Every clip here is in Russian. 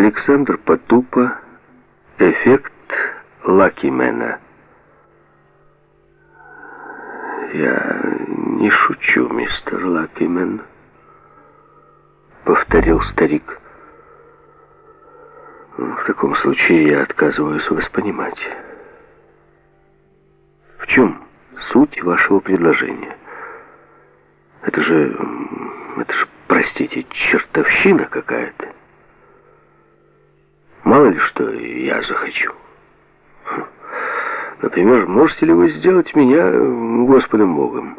Александр Потупа. Эффект Лакимена. «Я не шучу, мистер Лакимен», — повторил старик. «В таком случае я отказываюсь вас понимать. В чем суть вашего предложения? Это же... это же, простите, чертовщина какая-то. Мало ли что я захочу». Например, можете ли вы сделать меня Господом Богом?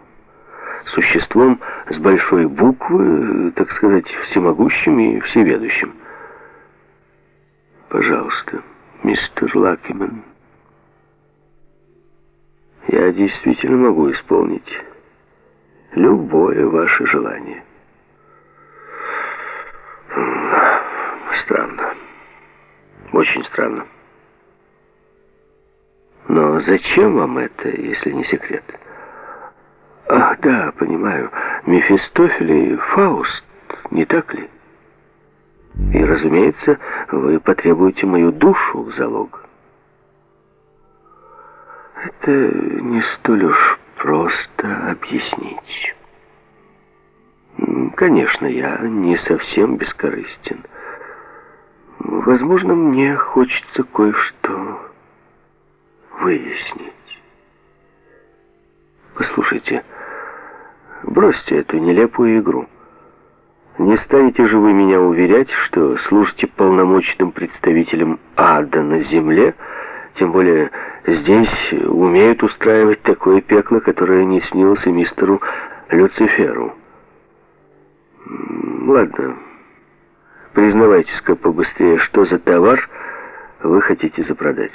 Существом с большой буквы, так сказать, всемогущим и всеведущим. Пожалуйста, мистер Лакиман. Я действительно могу исполнить любое ваше желание. Странно. Очень странно. Но зачем вам это, если не секрет? Ах, да, понимаю. Мефистофель и Фауст, не так ли? И, разумеется, вы потребуете мою душу в залог. Это не столь уж просто объяснить. Конечно, я не совсем бескорыстен. Возможно, мне хочется кое-что выяснить. Послушайте, бросьте эту нелепую игру. Не станете же вы меня уверять, что служите полномочным представителем ада на земле, тем более здесь умеют устраивать такое пекло, которое не снилось и мистеру Люциферу. Ладно, признавайтесь-ка побыстрее, что за товар вы хотите запродать.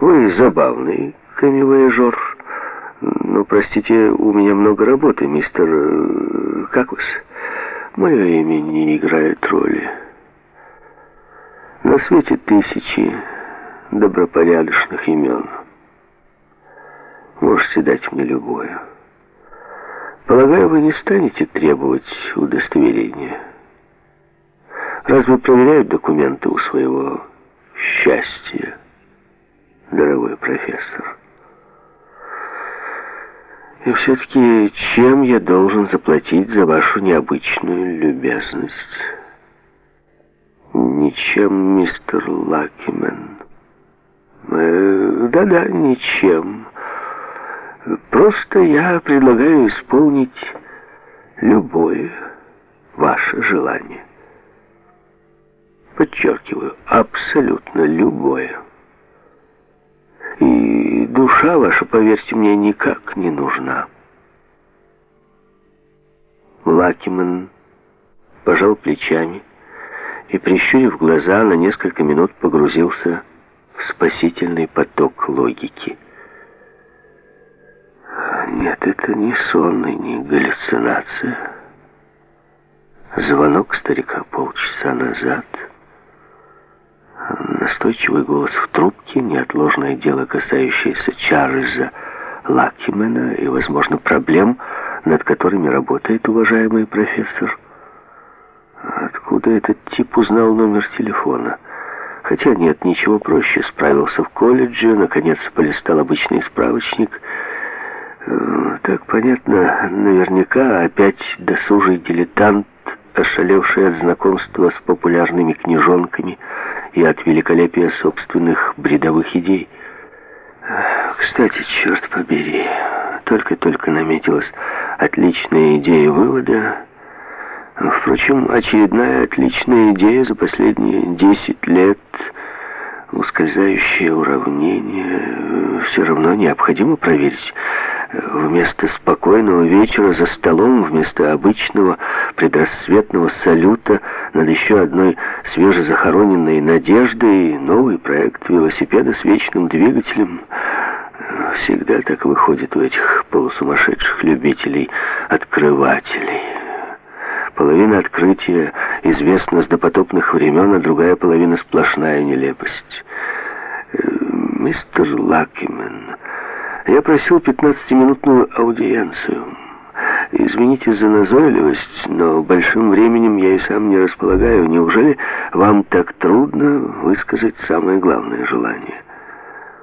Вы забавный камевояжер. Но, простите, у меня много работы, мистер... Э, как вас? Мое имя не играет роли. На свете тысячи добропорядочных имен. Можете дать мне любое. Полагаю, вы не станете требовать удостоверения. Разве проверяют документы у своего счастья? дорогой профессор. И все-таки чем я должен заплатить за вашу необычную любезность? Ничем, мистер Лакимен. Э, да-да, ничем. Просто я предлагаю исполнить любое ваше желание. Подчеркиваю, абсолютно любое. И душа ваша, поверьте мне, никак не нужна. Лакиман пожал плечами и, прищурив глаза, на несколько минут погрузился в спасительный поток логики. Нет, это не сон и не галлюцинация. Звонок старика полчаса назад — Настойчивый голос в трубке, неотложное дело, касающееся Чарльза Лакимена и, возможно, проблем, над которыми работает уважаемый профессор. Откуда этот тип узнал номер телефона? Хотя нет, ничего проще. Справился в колледже, наконец полистал обычный справочник. Э, так понятно, наверняка опять досужий дилетант, ошалевший от знакомства с популярными книжонками, и от великолепия собственных бредовых идей. Кстати, черт побери, только-только наметилась отличная идея вывода. Впрочем, очередная отличная идея за последние десять лет, ускользающее уравнение, все равно необходимо проверить. Вместо спокойного вечера за столом, вместо обычного предрассветного салюта над еще одной свежезахороненной надеждой, новый проект велосипеда с вечным двигателем. Всегда так выходит у этих полусумасшедших любителей-открывателей. Половина открытия известна с допотопных времен, а другая половина сплошная нелепость. Э, мистер Лакимен я просил 15-минутную аудиенцию. Извините за назойливость, но большим временем я и сам не располагаю. Неужели вам так трудно высказать самое главное желание?»